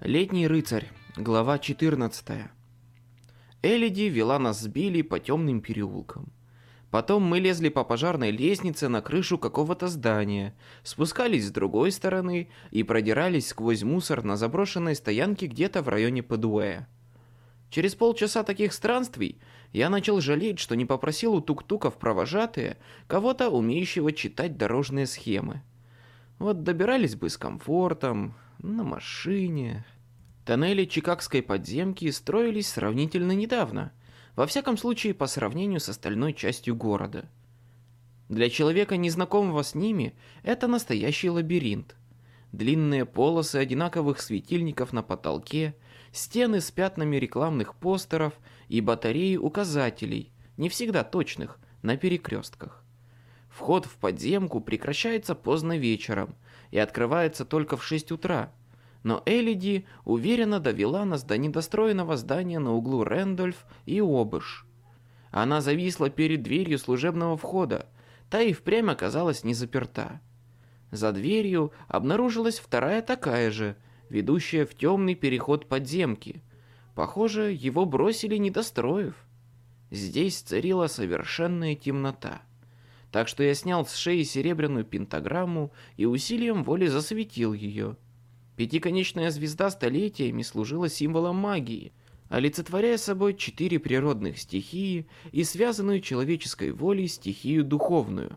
Летний рыцарь. Глава 14. Элиди вела нас с Билли по темным переулкам. Потом мы лезли по пожарной лестнице на крышу какого-то здания, спускались с другой стороны и продирались сквозь мусор на заброшенной стоянке где-то в районе Падуэя. Через полчаса таких странствий я начал жалеть, что не попросил у тук-туков провожатые кого-то, умеющего читать дорожные схемы. Вот добирались бы с комфортом, на машине. Тоннели Чикагской подземки строились сравнительно недавно, во всяком случае по сравнению с остальной частью города. Для человека, незнакомого с ними, это настоящий лабиринт. Длинные полосы одинаковых светильников на потолке, стены с пятнами рекламных постеров и батареи указателей, не всегда точных, на перекрестках. Вход в подземку прекращается поздно вечером и открывается только в 6 утра. Но Элиди уверенно довела нас до недостроенного здания на углу Рэндольф и Обыш. Она зависла перед дверью служебного входа, та и впрямь оказалась не заперта. За дверью обнаружилась вторая такая же, ведущая в темный переход подземки. Похоже, его бросили недостроив. Здесь царила совершенная темнота так что я снял с шеи серебряную пентаграмму и усилием воли засветил ее. Пятиконечная звезда столетиями служила символом магии, олицетворяя собой четыре природных стихии и связанную человеческой волей стихию духовную.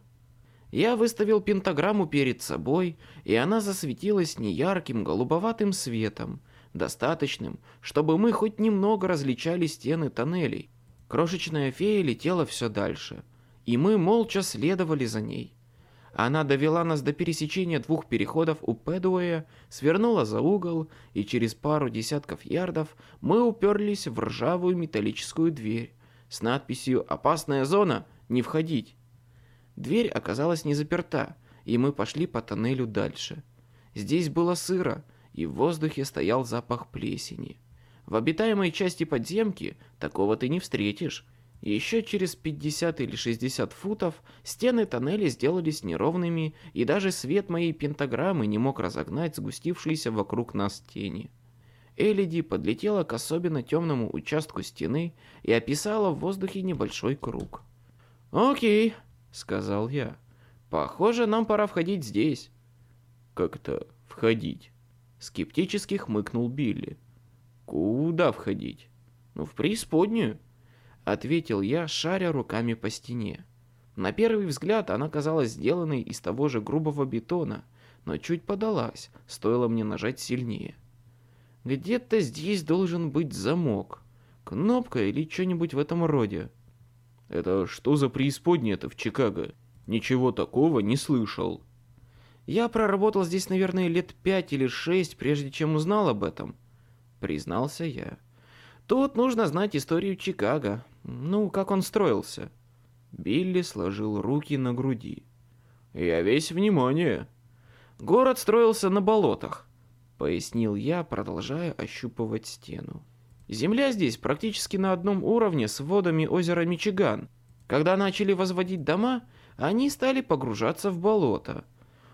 Я выставил пентаграмму перед собой, и она засветилась неярким голубоватым светом, достаточным, чтобы мы хоть немного различали стены тоннелей. Крошечная фея летела все дальше – и мы молча следовали за ней. Она довела нас до пересечения двух переходов у Пэдуэя, свернула за угол, и через пару десятков ярдов мы уперлись в ржавую металлическую дверь с надписью «Опасная зона! Не входить!». Дверь оказалась не заперта, и мы пошли по тоннелю дальше. Здесь было сыро, и в воздухе стоял запах плесени. В обитаемой части подземки такого ты не встретишь, еще через 50 или 60 футов стены тоннеля сделались неровными, и даже свет моей пентаграммы не мог разогнать сгустившиеся вокруг нас тени. Элиди подлетела к особенно темному участку стены и описала в воздухе небольшой круг. «Окей», — сказал я. «Похоже, нам пора входить здесь». «Как-то входить?» Скептически хмыкнул Билли. «Куда входить?» «Ну, в преисподнюю» ответил я, шаря руками по стене. На первый взгляд она казалась сделанной из того же грубого бетона, но чуть подалась, стоило мне нажать сильнее. Где-то здесь должен быть замок, кнопка или что-нибудь в этом роде. Это что за преисподнее-то в Чикаго? Ничего такого не слышал. Я проработал здесь, наверное, лет пять или шесть, прежде чем узнал об этом, признался я. Тут нужно знать историю Чикаго. Ну, как он строился. Билли сложил руки на груди. Я весь внимание. Город строился на болотах, пояснил я, продолжая ощупывать стену. Земля здесь практически на одном уровне с водами озера Мичиган. Когда начали возводить дома, они стали погружаться в болото.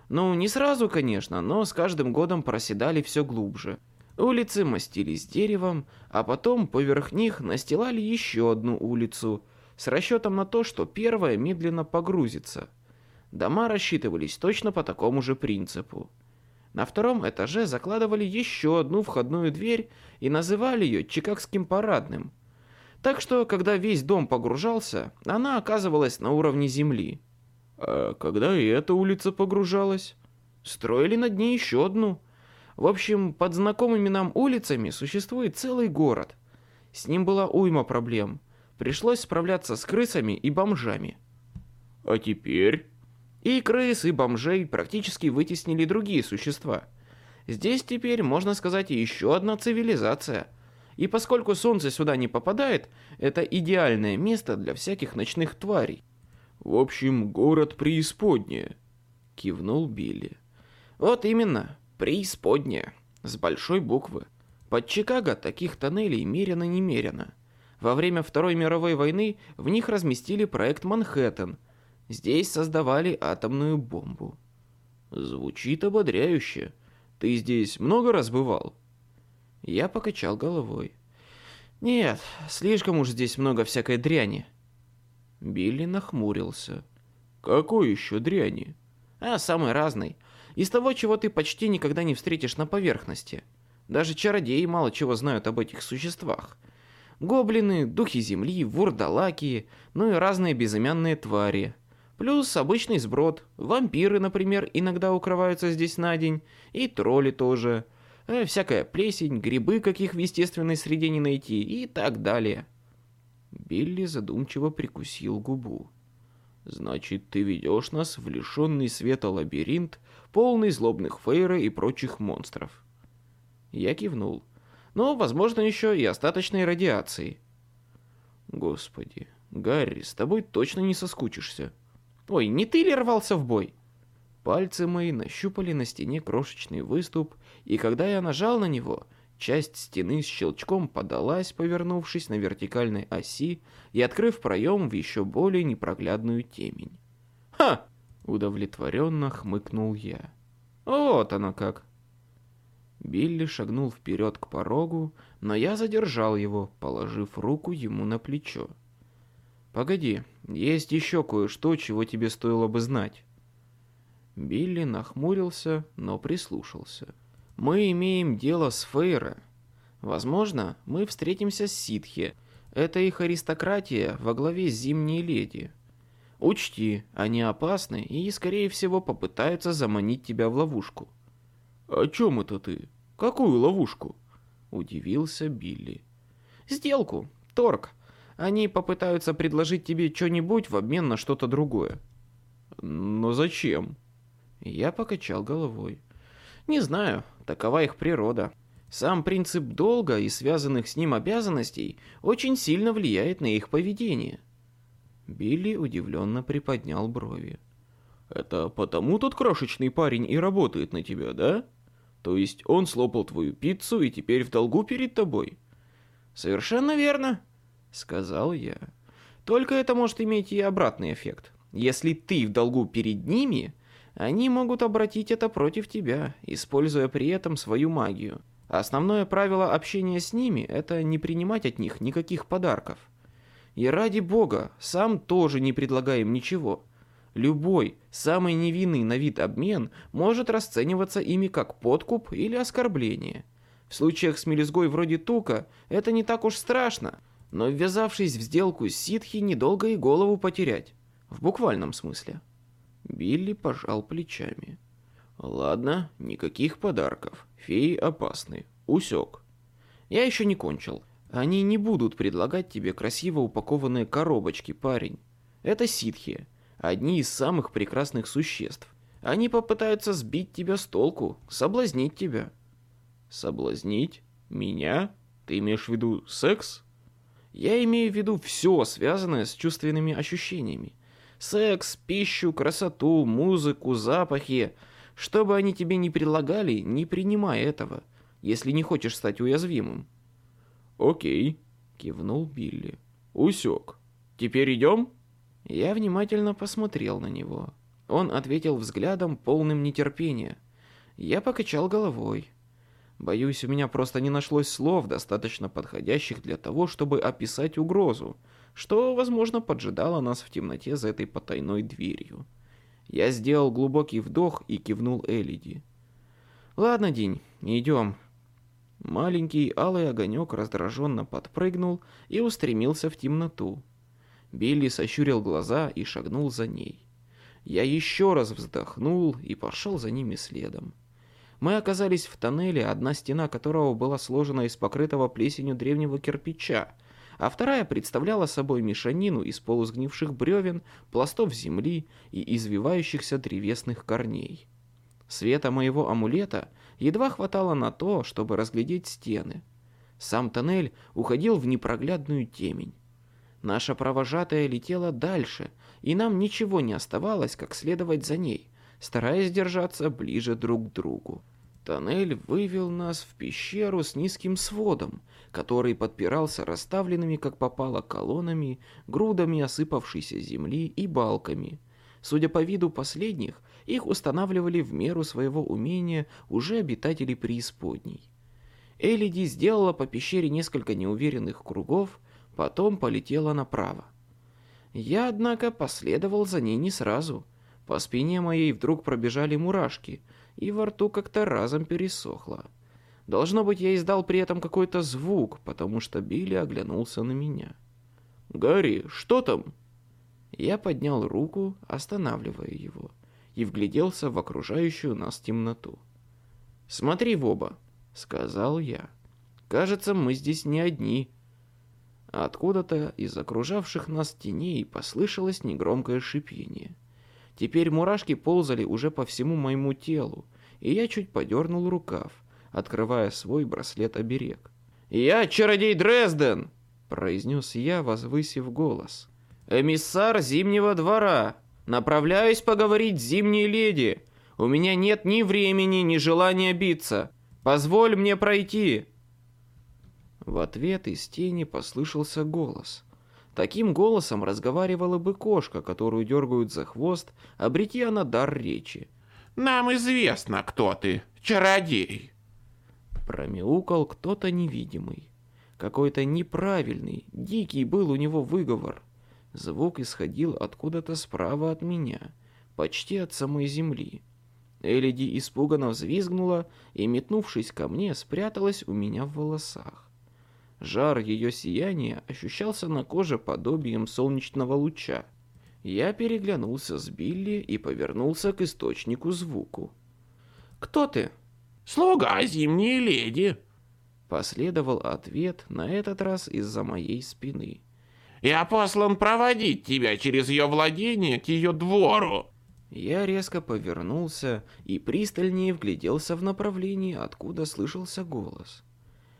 Ну, не сразу, конечно, но с каждым годом проседали все глубже. Улицы мастились деревом, а потом поверх них настилали еще одну улицу с расчетом на то, что первая медленно погрузится. Дома рассчитывались точно по такому же принципу. На втором этаже закладывали еще одну входную дверь и называли ее Чикагским парадным. Так что, когда весь дом погружался, она оказывалась на уровне земли. А когда и эта улица погружалась? Строили над ней еще одну – в общем, под знакомыми нам улицами существует целый город. С ним была уйма проблем. Пришлось справляться с крысами и бомжами. А теперь? И крыс, и бомжей практически вытеснили другие существа. Здесь теперь, можно сказать, еще одна цивилизация. И поскольку солнце сюда не попадает, это идеальное место для всяких ночных тварей. В общем, город преисподняя, кивнул Билли. Вот именно преисподняя, с большой буквы. Под Чикаго таких тоннелей мерено-немерено. Во время Второй мировой войны в них разместили проект «Манхэттен». Здесь создавали атомную бомбу. Звучит ободряюще. Ты здесь много раз бывал? Я покачал головой. «Нет, слишком уж здесь много всякой дряни». Билли нахмурился. «Какой еще дряни?» «А, самой разной. Из того, чего ты почти никогда не встретишь на поверхности. Даже чародеи мало чего знают об этих существах. Гоблины, духи земли, вурдалаки, ну и разные безымянные твари. Плюс обычный сброд. Вампиры, например, иногда укрываются здесь на день. И тролли тоже. Э, всякая плесень, грибы, каких в естественной среде не найти и так далее. Билли задумчиво прикусил губу. «Значит, ты ведешь нас в лишенный света лабиринт, полный злобных фейра и прочих монстров». Я кивнул. «Но, возможно, еще и остаточной радиации». «Господи, Гарри, с тобой точно не соскучишься». «Ой, не ты ли рвался в бой?» Пальцы мои нащупали на стене крошечный выступ, и когда я нажал на него, часть стены с щелчком подалась, повернувшись на вертикальной оси и открыв проем в еще более непроглядную темень. «Ха!» — удовлетворенно хмыкнул я. «Вот оно как!» Билли шагнул вперед к порогу, но я задержал его, положив руку ему на плечо. «Погоди, есть еще кое-что, чего тебе стоило бы знать». Билли нахмурился, но прислушался. «Мы имеем дело с Фейра. Возможно, мы встретимся с Ситхи. Это их аристократия во главе с Зимней Леди. Учти, они опасны и, скорее всего, попытаются заманить тебя в ловушку». «О чем это ты? Какую ловушку?» Удивился Билли. «Сделку. Торг. Они попытаются предложить тебе что-нибудь в обмен на что-то другое». «Но зачем?» Я покачал головой. Не знаю, такова их природа. Сам принцип долга и связанных с ним обязанностей очень сильно влияет на их поведение. Билли удивленно приподнял брови. «Это потому тот крошечный парень и работает на тебя, да? То есть он слопал твою пиццу и теперь в долгу перед тобой?» «Совершенно верно», — сказал я. «Только это может иметь и обратный эффект. Если ты в долгу перед ними, они могут обратить это против тебя, используя при этом свою магию. Основное правило общения с ними – это не принимать от них никаких подарков. И ради бога, сам тоже не предлагай им ничего. Любой, самый невинный на вид обмен может расцениваться ими как подкуп или оскорбление. В случаях с мелюзгой вроде Тука это не так уж страшно, но ввязавшись в сделку с ситхи, недолго и голову потерять. В буквальном смысле. Билли пожал плечами. «Ладно, никаких подарков. Феи опасны. Усек». «Я еще не кончил. Они не будут предлагать тебе красиво упакованные коробочки, парень. Это ситхи, одни из самых прекрасных существ. Они попытаются сбить тебя с толку, соблазнить тебя». «Соблазнить? Меня? Ты имеешь в виду секс?» «Я имею в виду все, связанное с чувственными ощущениями. Секс, пищу, красоту, музыку, запахи. Что бы они тебе ни предлагали, не принимай этого, если не хочешь стать уязвимым. «Окей», — кивнул Билли. «Усек. Теперь идем?» Я внимательно посмотрел на него. Он ответил взглядом, полным нетерпения. Я покачал головой. Боюсь, у меня просто не нашлось слов, достаточно подходящих для того, чтобы описать угрозу, что, возможно, поджидало нас в темноте за этой потайной дверью. Я сделал глубокий вдох и кивнул Элиди. «Ладно, День, идем». Маленький алый огонек раздраженно подпрыгнул и устремился в темноту. Билли сощурил глаза и шагнул за ней. Я еще раз вздохнул и пошел за ними следом. Мы оказались в тоннеле, одна стена которого была сложена из покрытого плесенью древнего кирпича, а вторая представляла собой мешанину из полусгнивших бревен, пластов земли и извивающихся древесных корней. Света моего амулета едва хватало на то, чтобы разглядеть стены. Сам тоннель уходил в непроглядную темень. Наша провожатая летела дальше, и нам ничего не оставалось, как следовать за ней, стараясь держаться ближе друг к другу. Тоннель вывел нас в пещеру с низким сводом, который подпирался расставленными как попало колоннами, грудами осыпавшейся земли и балками. Судя по виду последних, их устанавливали в меру своего умения уже обитатели преисподней. Элиди сделала по пещере несколько неуверенных кругов, потом полетела направо. Я, однако, последовал за ней не сразу. По спине моей вдруг пробежали мурашки, и во рту как-то разом пересохло. Должно быть, я издал при этом какой-то звук, потому что Билли оглянулся на меня. «Гарри, что там?» Я поднял руку, останавливая его, и вгляделся в окружающую нас темноту. «Смотри в оба», — сказал я. «Кажется, мы здесь не одни». Откуда-то из окружавших нас теней послышалось негромкое шипение. Теперь мурашки ползали уже по всему моему телу, и я чуть подернул рукав, открывая свой браслет-оберег. «Я чародей Дрезден!» — произнес я, возвысив голос. «Эмиссар Зимнего двора! Направляюсь поговорить с Зимней леди! У меня нет ни времени, ни желания биться! Позволь мне пройти!» В ответ из тени послышался голос. Таким голосом разговаривала бы кошка, которую дергают за хвост, обрети она дар речи. «Нам известно, кто ты, чародей!» Промяукал кто-то невидимый. Какой-то неправильный, дикий был у него выговор. Звук исходил откуда-то справа от меня, почти от самой земли. Элиди испуганно взвизгнула и, метнувшись ко мне, спряталась у меня в волосах. Жар ее сияния ощущался на коже подобием солнечного луча. Я переглянулся с Билли и повернулся к источнику звуку. «Кто ты?» «Слуга зимней леди», — последовал ответ, на этот раз из-за моей спины. «Я послан проводить тебя через ее владение к ее двору». Я резко повернулся и пристальнее вгляделся в направлении, откуда слышался голос.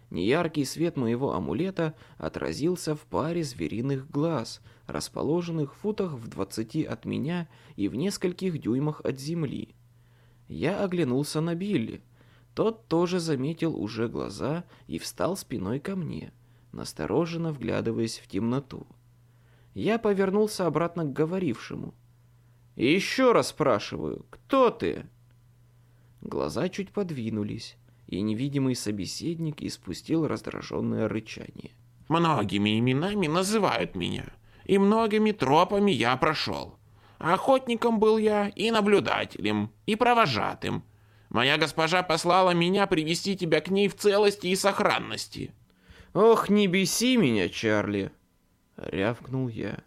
Неяркий свет моего амулета отразился в паре звериных глаз, расположенных в футах в двадцати от меня и в нескольких дюймах от земли. Я оглянулся на Билли. Тот тоже заметил уже глаза и встал спиной ко мне, настороженно вглядываясь в темноту. Я повернулся обратно к говорившему. «Еще раз спрашиваю, кто ты?» Глаза чуть подвинулись, и невидимый собеседник испустил раздраженное рычание. «Многими именами называют меня, и многими тропами я прошел. Охотником был я и наблюдателем, и провожатым, Моя госпожа послала меня привести тебя к ней в целости и сохранности. Ох, не беси меня, Чарли, рявкнул я.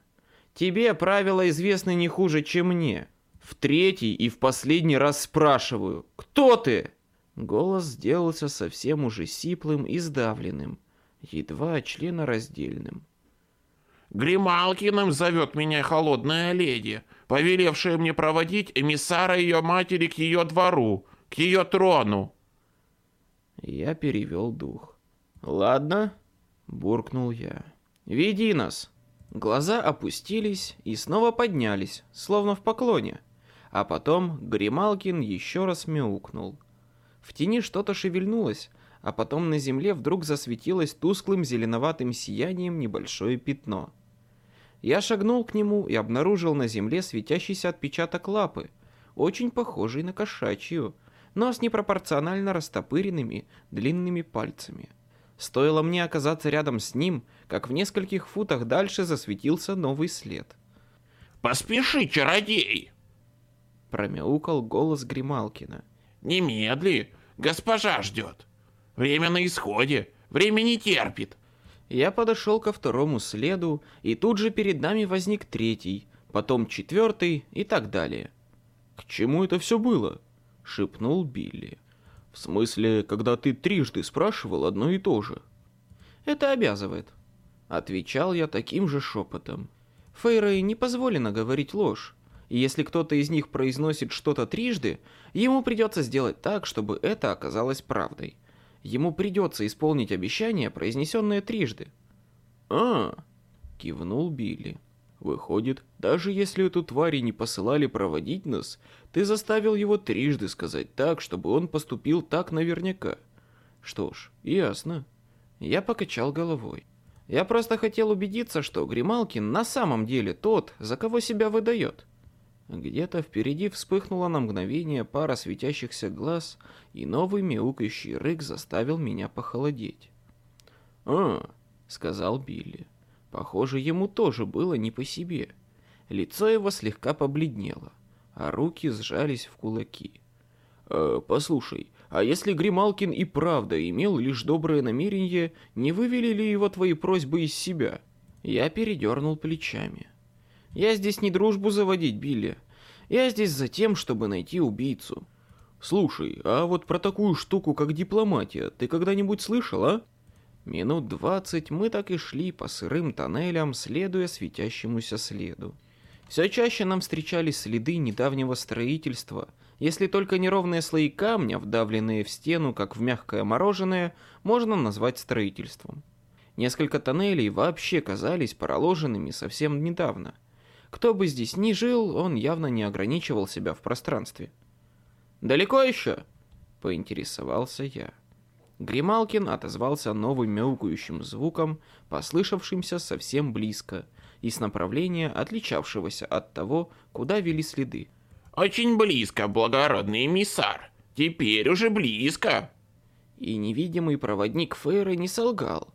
Тебе правила известны не хуже, чем мне. В третий и в последний раз спрашиваю, кто ты? Голос сделался совсем уже сиплым и сдавленным, едва членораздельным. Грималкиным зовет меня холодная леди, повелевшая мне проводить эмиссара ее матери к ее двору, к ее трону. Я перевел дух. Ладно, буркнул я. Веди нас. Глаза опустились и снова поднялись, словно в поклоне. А потом Грималкин еще раз мяукнул. В тени что-то шевельнулось, а потом на земле вдруг засветилось тусклым зеленоватым сиянием небольшое пятно. Я шагнул к нему и обнаружил на земле светящийся отпечаток лапы, очень похожий на кошачью, но с непропорционально растопыренными длинными пальцами. Стоило мне оказаться рядом с ним, как в нескольких футах дальше засветился новый след. «Поспеши, чародей!» Промяукал голос Грималкина. «Немедли! Госпожа ждет! Время на исходе! Время не терпит!» Я подошел ко второму следу, и тут же перед нами возник третий, потом четвертый и так далее. «К чему это все было?» шепнул Билли. В смысле, когда ты трижды спрашивал одно и то же. Это обязывает. Отвечал я таким же шепотом. Фейрой не позволено говорить ложь. И если кто-то из них произносит что-то трижды, ему придется сделать так, чтобы это оказалось правдой. Ему придется исполнить обещание, произнесенное трижды. «А!» — кивнул Билли. Выходит, даже если эту тварь не посылали проводить нас, ты заставил его трижды сказать так, чтобы он поступил так наверняка. Что ж, ясно. Я покачал головой. Я просто хотел убедиться, что Грималкин на самом деле тот, за кого себя выдает. Где-то впереди вспыхнула на мгновение пара светящихся глаз, и новый мяукающий рык заставил меня похолодеть. «А», — сказал Билли. Похоже, ему тоже было не по себе. Лицо его слегка побледнело, а руки сжались в кулаки. «Э, «Послушай, а если Грималкин и правда имел лишь доброе намерение, не вывели ли его твои просьбы из себя?» Я передернул плечами. «Я здесь не дружбу заводить, Билли. Я здесь за тем, чтобы найти убийцу». «Слушай, а вот про такую штуку, как дипломатия, ты когда-нибудь слышал, а?» Минут двадцать мы так и шли по сырым тоннелям, следуя светящемуся следу. Все чаще нам встречались следы недавнего строительства, если только неровные слои камня, вдавленные в стену, как в мягкое мороженое, можно назвать строительством. Несколько тоннелей вообще казались проложенными совсем недавно. Кто бы здесь ни жил, он явно не ограничивал себя в пространстве. «Далеко еще?» — поинтересовался я. Грималкин отозвался новым мяукающим звуком, послышавшимся совсем близко, и с направления, отличавшегося от того, куда вели следы. «Очень близко, благородный эмиссар. Теперь уже близко». И невидимый проводник Фейры не солгал.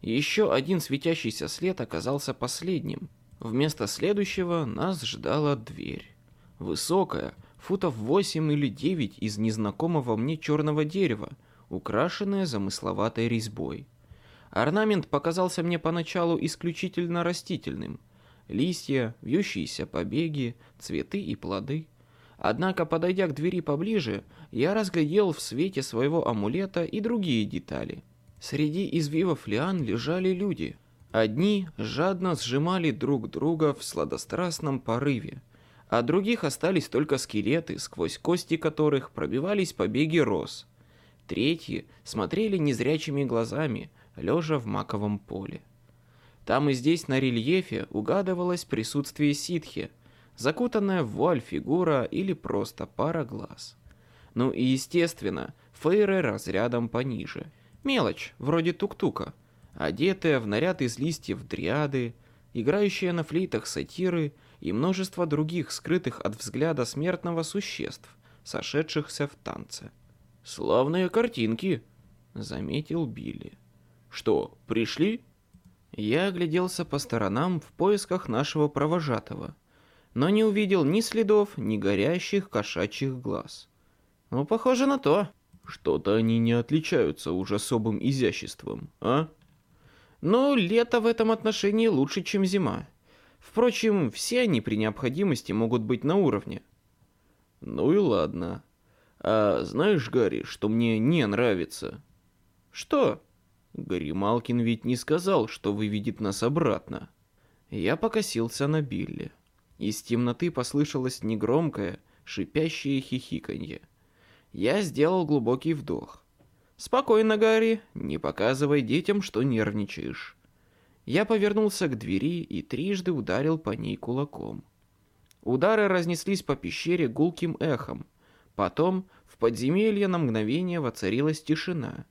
Еще один светящийся след оказался последним. Вместо следующего нас ждала дверь. Высокая, футов восемь или девять из незнакомого мне черного дерева, украшенная замысловатой резьбой. Орнамент показался мне поначалу исключительно растительным. Листья, вьющиеся побеги, цветы и плоды. Однако, подойдя к двери поближе, я разглядел в свете своего амулета и другие детали. Среди извивов лиан лежали люди. Одни жадно сжимали друг друга в сладострастном порыве, а других остались только скелеты, сквозь кости которых пробивались побеги роз – Третьи смотрели незрячими глазами, лежа в маковом поле. Там и здесь на рельефе угадывалось присутствие ситхи, закутанная в вуаль фигура или просто пара глаз. Ну и естественно, фейры разрядом пониже. Мелочь, вроде тук-тука, одетая в наряд из листьев дриады, играющие на флейтах сатиры и множество других скрытых от взгляда смертного существ, сошедшихся в танце. «Славные картинки», — заметил Билли. «Что, пришли?» Я огляделся по сторонам в поисках нашего провожатого, но не увидел ни следов, ни горящих кошачьих глаз. «Ну, похоже на то». «Что-то они не отличаются уж особым изяществом, а?» «Ну, лето в этом отношении лучше, чем зима. Впрочем, все они при необходимости могут быть на уровне». «Ну и ладно», а знаешь, Гарри, что мне не нравится? Что? Гарри Малкин ведь не сказал, что выведет нас обратно. Я покосился на Билли. Из темноты послышалось негромкое, шипящее хихиканье. Я сделал глубокий вдох. «Спокойно, Гарри, не показывай детям, что нервничаешь». Я повернулся к двери и трижды ударил по ней кулаком. Удары разнеслись по пещере гулким эхом, Потом в подземелье на мгновение воцарилась тишина,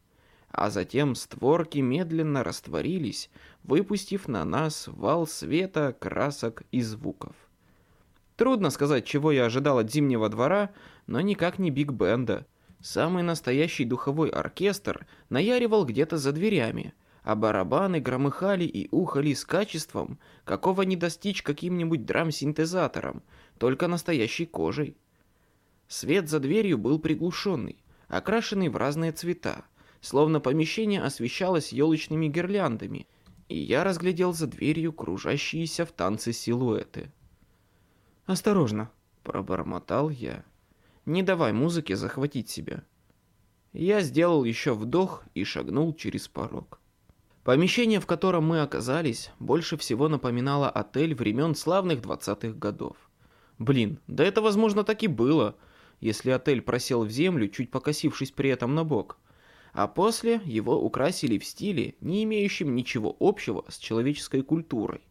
а затем створки медленно растворились, выпустив на нас вал света, красок и звуков. Трудно сказать, чего я ожидал от Зимнего двора, но никак не Биг-бенда. Самый настоящий духовой оркестр наяривал где-то за дверями, а барабаны громыхали и ухали с качеством, какого не достичь каким-нибудь драм-синтезатором, только настоящей кожей. Свет за дверью был приглушенный, окрашенный в разные цвета, словно помещение освещалось елочными гирляндами, и я разглядел за дверью кружащиеся в танце силуэты. «Осторожно», — пробормотал я. «Не давай музыке захватить себя». Я сделал еще вдох и шагнул через порог. Помещение, в котором мы оказались, больше всего напоминало отель времен славных двадцатых годов. Блин, да это, возможно, так и было — если отель просел в землю, чуть покосившись при этом на бок. А после его украсили в стиле, не имеющем ничего общего с человеческой культурой.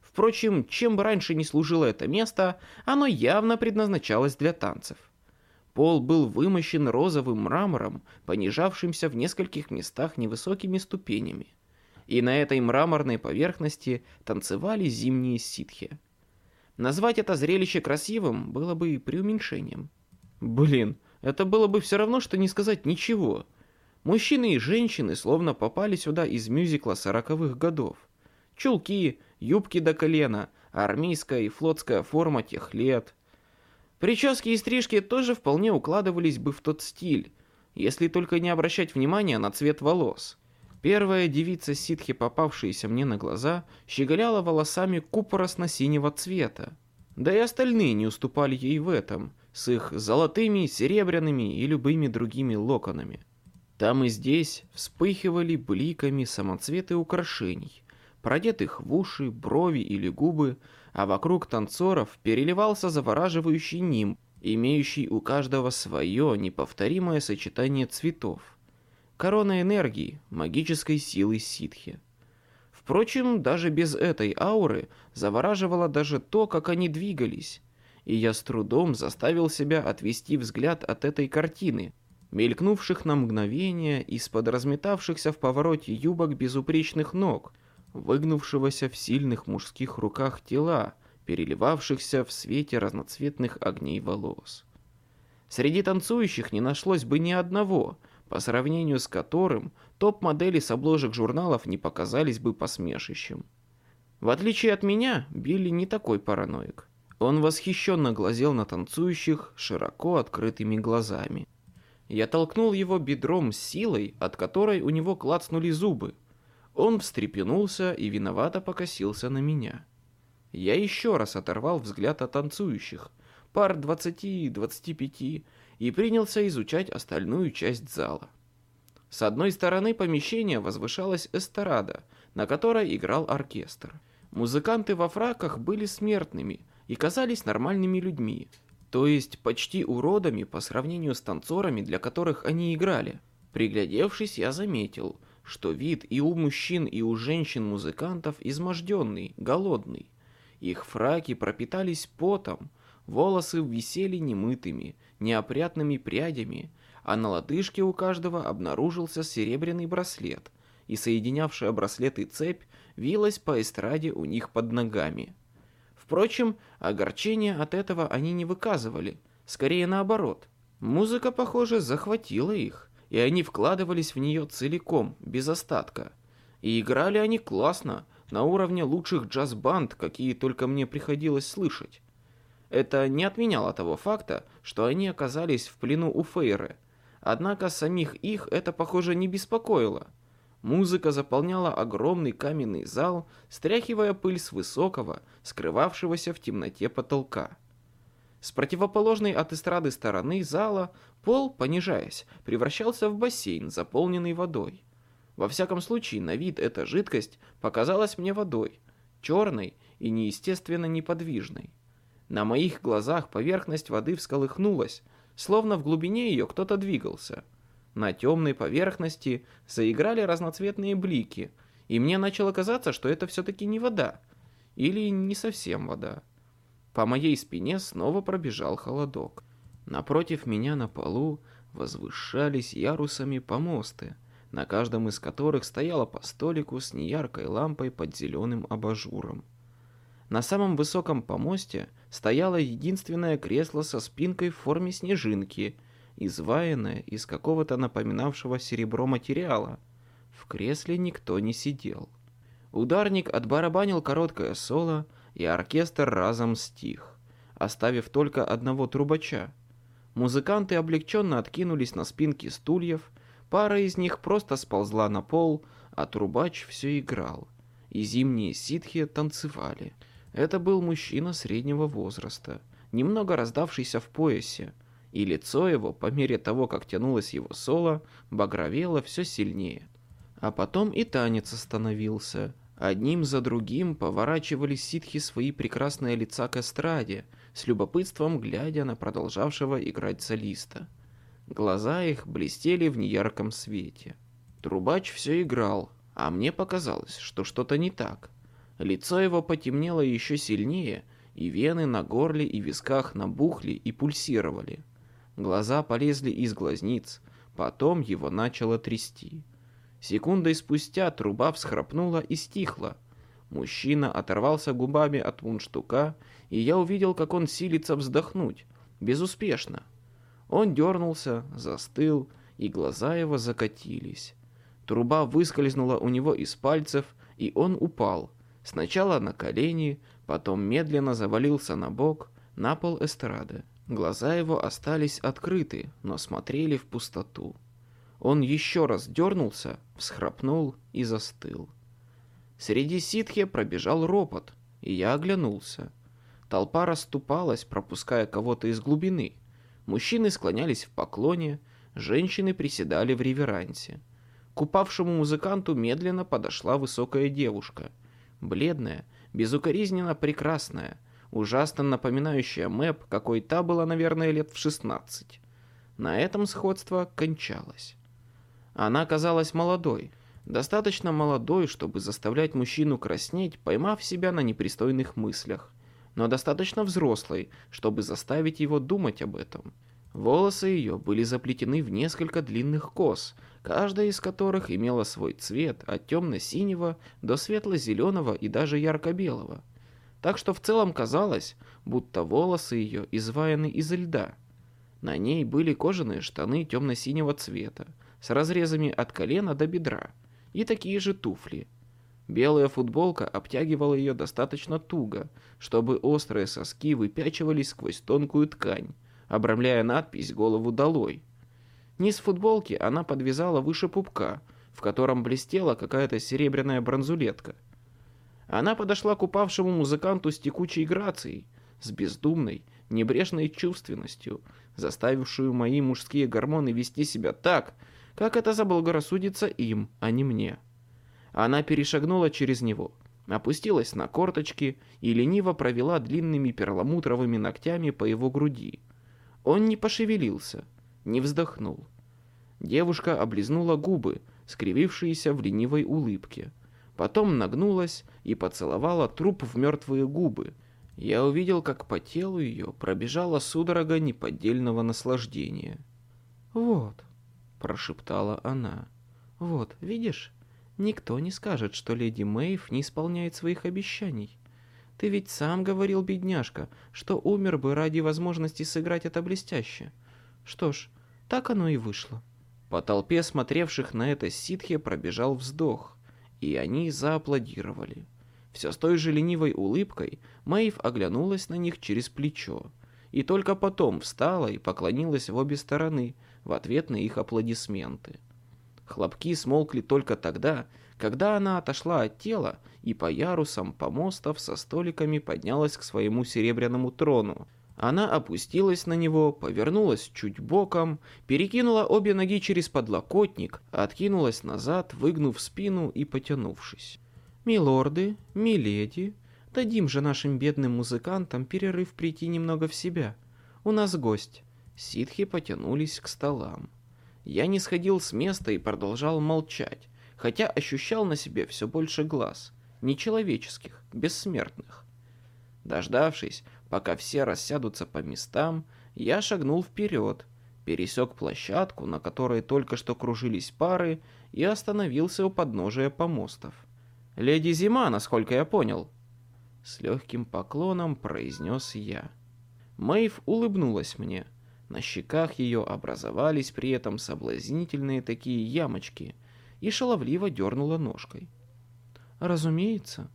Впрочем, чем бы раньше не служило это место, оно явно предназначалось для танцев. Пол был вымощен розовым мрамором, понижавшимся в нескольких местах невысокими ступенями. И на этой мраморной поверхности танцевали зимние ситхи. Назвать это зрелище красивым было бы преуменьшением. Блин, это было бы все равно, что не сказать ничего. Мужчины и женщины словно попали сюда из мюзикла сороковых годов. Чулки, юбки до колена, армейская и флотская форма тех лет. Прически и стрижки тоже вполне укладывались бы в тот стиль, если только не обращать внимания на цвет волос. Первая девица ситхи, попавшаяся мне на глаза, щеголяла волосами купоросно-синего цвета. Да и остальные не уступали ей в этом, с их золотыми, серебряными и любыми другими локонами. Там и здесь вспыхивали бликами самоцветы украшений, продетых в уши, брови или губы, а вокруг танцоров переливался завораживающий нимб, имеющий у каждого свое неповторимое сочетание цветов. Корона энергии, магической силы ситхи. Впрочем, даже без этой ауры завораживало даже то, как они двигались, и я с трудом заставил себя отвести взгляд от этой картины, мелькнувших на мгновение из-под разметавшихся в повороте юбок безупречных ног, выгнувшегося в сильных мужских руках тела, переливавшихся в свете разноцветных огней волос. Среди танцующих не нашлось бы ни одного, по сравнению с которым топ-модели с обложек журналов не показались бы посмешищем. В отличие от меня, Билли не такой параноик. Он восхищенно глазел на танцующих широко открытыми глазами. Я толкнул его бедром с силой, от которой у него клацнули зубы. Он встрепенулся и виновато покосился на меня. Я еще раз оторвал взгляд от танцующих, пар двадцати-двадцати пяти, и принялся изучать остальную часть зала. С одной стороны помещения возвышалась эстрада, на которой играл оркестр. Музыканты во фраках были смертными и казались нормальными людьми, то есть почти уродами по сравнению с танцорами, для которых они играли. Приглядевшись, я заметил, что вид и у мужчин, и у женщин-музыкантов изможденный, голодный. Их фраки пропитались потом, волосы висели немытыми, неопрятными прядями, а на лодыжке у каждого обнаружился серебряный браслет, и соединявшая браслеты цепь вилась по эстраде у них под ногами. Впрочем, огорчения от этого они не выказывали, скорее наоборот. Музыка, похоже, захватила их, и они вкладывались в нее целиком, без остатка. И играли они классно, на уровне лучших джаз-банд, какие только мне приходилось слышать. Это не отменяло того факта, что они оказались в плену у Фейры, однако самих их это, похоже, не беспокоило – Музыка заполняла огромный каменный зал, стряхивая пыль с высокого, скрывавшегося в темноте потолка. С противоположной от эстрады стороны зала пол, понижаясь, превращался в бассейн, заполненный водой. Во всяком случае, на вид эта жидкость показалась мне водой, черной и неестественно неподвижной. На моих глазах поверхность воды всколыхнулась, словно в глубине ее кто-то двигался – на темной поверхности заиграли разноцветные блики, и мне начало казаться, что это все-таки не вода. Или не совсем вода. По моей спине снова пробежал холодок. Напротив меня на полу возвышались ярусами помосты, на каждом из которых стояло по столику с неяркой лампой под зеленым абажуром. На самом высоком помосте стояло единственное кресло со спинкой в форме снежинки – изваянное из какого-то напоминавшего серебро материала. В кресле никто не сидел. Ударник отбарабанил короткое соло, и оркестр разом стих, оставив только одного трубача. Музыканты облегченно откинулись на спинки стульев, пара из них просто сползла на пол, а трубач все играл. И зимние ситхи танцевали. Это был мужчина среднего возраста, немного раздавшийся в поясе, и лицо его, по мере того, как тянулось его соло, багровело все сильнее. А потом и танец остановился. Одним за другим поворачивали ситхи свои прекрасные лица к эстраде, с любопытством глядя на продолжавшего играть солиста. Глаза их блестели в неярком свете. Трубач все играл, а мне показалось, что что-то не так. Лицо его потемнело еще сильнее, и вены на горле и висках набухли и пульсировали. Глаза полезли из глазниц, потом его начало трясти. Секундой спустя труба всхрапнула и стихла. Мужчина оторвался губами от мундштука, и я увидел, как он силится вздохнуть. Безуспешно. Он дернулся, застыл, и глаза его закатились. Труба выскользнула у него из пальцев, и он упал. Сначала на колени, потом медленно завалился на бок, на пол эстрады. Глаза его остались открыты, но смотрели в пустоту. Он еще раз дернулся, всхрапнул и застыл. Среди ситхи пробежал ропот, и я оглянулся. Толпа расступалась, пропуская кого-то из глубины. Мужчины склонялись в поклоне, женщины приседали в реверансе. К упавшему музыканту медленно подошла высокая девушка. Бледная, безукоризненно прекрасная, ужасно напоминающая Мэп, какой та была, наверное, лет в 16. На этом сходство кончалось. Она казалась молодой, Достаточно молодой, чтобы заставлять мужчину краснеть, поймав себя на непристойных мыслях, но достаточно взрослой, чтобы заставить его думать об этом. Волосы ее были заплетены в несколько длинных кос, каждая из которых имела свой цвет от темно-синего до светло-зеленого и даже ярко-белого. Так что в целом казалось, будто волосы ее изваяны из льда. На ней были кожаные штаны темно-синего цвета, с разрезами от колена до бедра, и такие же туфли. Белая футболка обтягивала ее достаточно туго, чтобы острые соски выпячивались сквозь тонкую ткань, обрамляя надпись «Голову долой». Низ футболки она подвязала выше пупка, в котором блестела какая-то серебряная бронзулетка. Она подошла к упавшему музыканту с текучей грацией, с бездумной, небрежной чувственностью, заставившую мои мужские гормоны вести себя так, как это заблагорассудится им, а не мне. Она перешагнула через него, опустилась на корточки и лениво провела длинными перламутровыми ногтями по его груди. Он не пошевелился, не вздохнул. Девушка облизнула губы, скривившиеся в ленивой улыбке. Потом нагнулась и поцеловала труп в мертвые губы. Я увидел, как по телу ее пробежала судорога неподдельного наслаждения. «Вот», прошептала она. «Вот, видишь, никто не скажет, что леди Мэйв не исполняет своих обещаний. Ты ведь сам говорил, бедняжка, что умер бы ради возможности сыграть это блестяще. Что ж, так оно и вышло». По толпе смотревших на это ситхе пробежал вздох, и они зааплодировали. Все с той же ленивой улыбкой Мэйв оглянулась на них через плечо, и только потом встала и поклонилась в обе стороны, в ответ на их аплодисменты. Хлопки смолкли только тогда, когда она отошла от тела и по ярусам помостов со столиками поднялась к своему серебряному трону. Она опустилась на него, повернулась чуть боком, перекинула обе ноги через подлокотник, откинулась назад, выгнув спину и потянувшись. «Милорды, миледи, дадим же нашим бедным музыкантам перерыв прийти немного в себя. У нас гость. Ситхи потянулись к столам. Я не сходил с места и продолжал молчать, хотя ощущал на себе все больше глаз, нечеловеческих, бессмертных. Дождавшись, пока все рассядутся по местам, я шагнул вперед, пересек площадку, на которой только что кружились пары, и остановился у подножия помостов. «Леди Зима, насколько я понял!» С легким поклоном произнес я. Мэйв улыбнулась мне, на щеках ее образовались при этом соблазнительные такие ямочки, и шаловливо дернула ножкой. «Разумеется».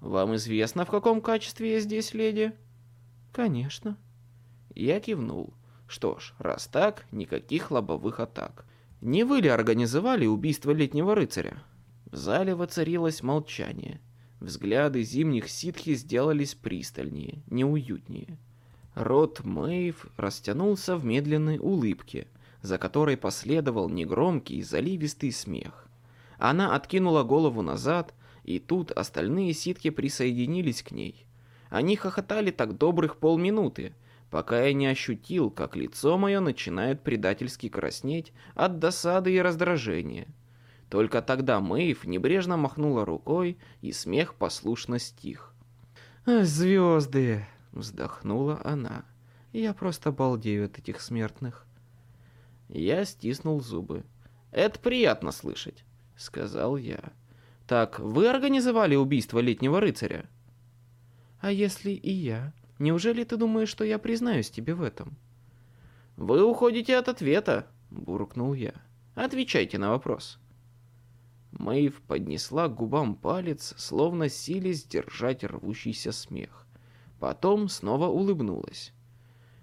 «Вам известно, в каком качестве я здесь, леди?» «Конечно». Я кивнул. «Что ж, раз так, никаких лобовых атак. Не вы ли организовали убийство летнего рыцаря?» В зале воцарилось молчание. Взгляды зимних ситхи сделались пристальнее, неуютнее. Рот Мэйв растянулся в медленной улыбке, за которой последовал негромкий заливистый смех. Она откинула голову назад, и тут остальные ситки присоединились к ней. Они хохотали так добрых полминуты, пока я не ощутил, как лицо мое начинает предательски краснеть от досады и раздражения. Только тогда Мэйв небрежно махнула рукой, и смех послушно стих. «Звезды!» Вздохнула она. Я просто балдею от этих смертных. Я стиснул зубы. Это приятно слышать, сказал я. Так вы организовали убийство летнего рыцаря? А если и я? Неужели ты думаешь, что я признаюсь тебе в этом? Вы уходите от ответа, буркнул я. Отвечайте на вопрос. Мэйв поднесла к губам палец, словно силясь сдержать рвущийся смех. Потом снова улыбнулась.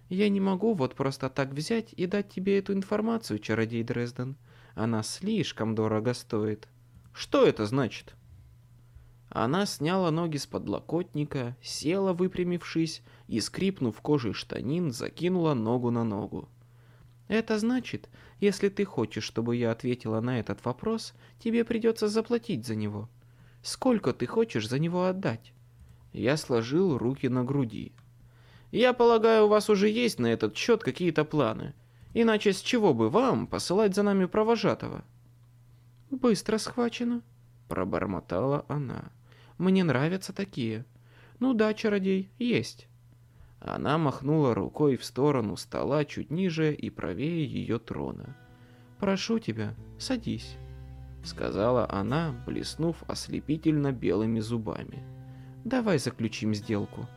«Я не могу вот просто так взять и дать тебе эту информацию, чародей Дрезден. Она слишком дорого стоит». «Что это значит?» Она сняла ноги с подлокотника, села, выпрямившись, и, скрипнув кожей штанин, закинула ногу на ногу. Это значит, если ты хочешь, чтобы я ответила на этот вопрос, тебе придется заплатить за него. Сколько ты хочешь за него отдать? Я сложил руки на груди. Я полагаю, у вас уже есть на этот счет какие-то планы. Иначе с чего бы вам посылать за нами провожатого? Быстро схвачено, пробормотала она. Мне нравятся такие. Ну да, чародей, есть. Она махнула рукой в сторону стола чуть ниже и правее ее трона. «Прошу тебя, садись», — сказала она, блеснув ослепительно белыми зубами. «Давай заключим сделку».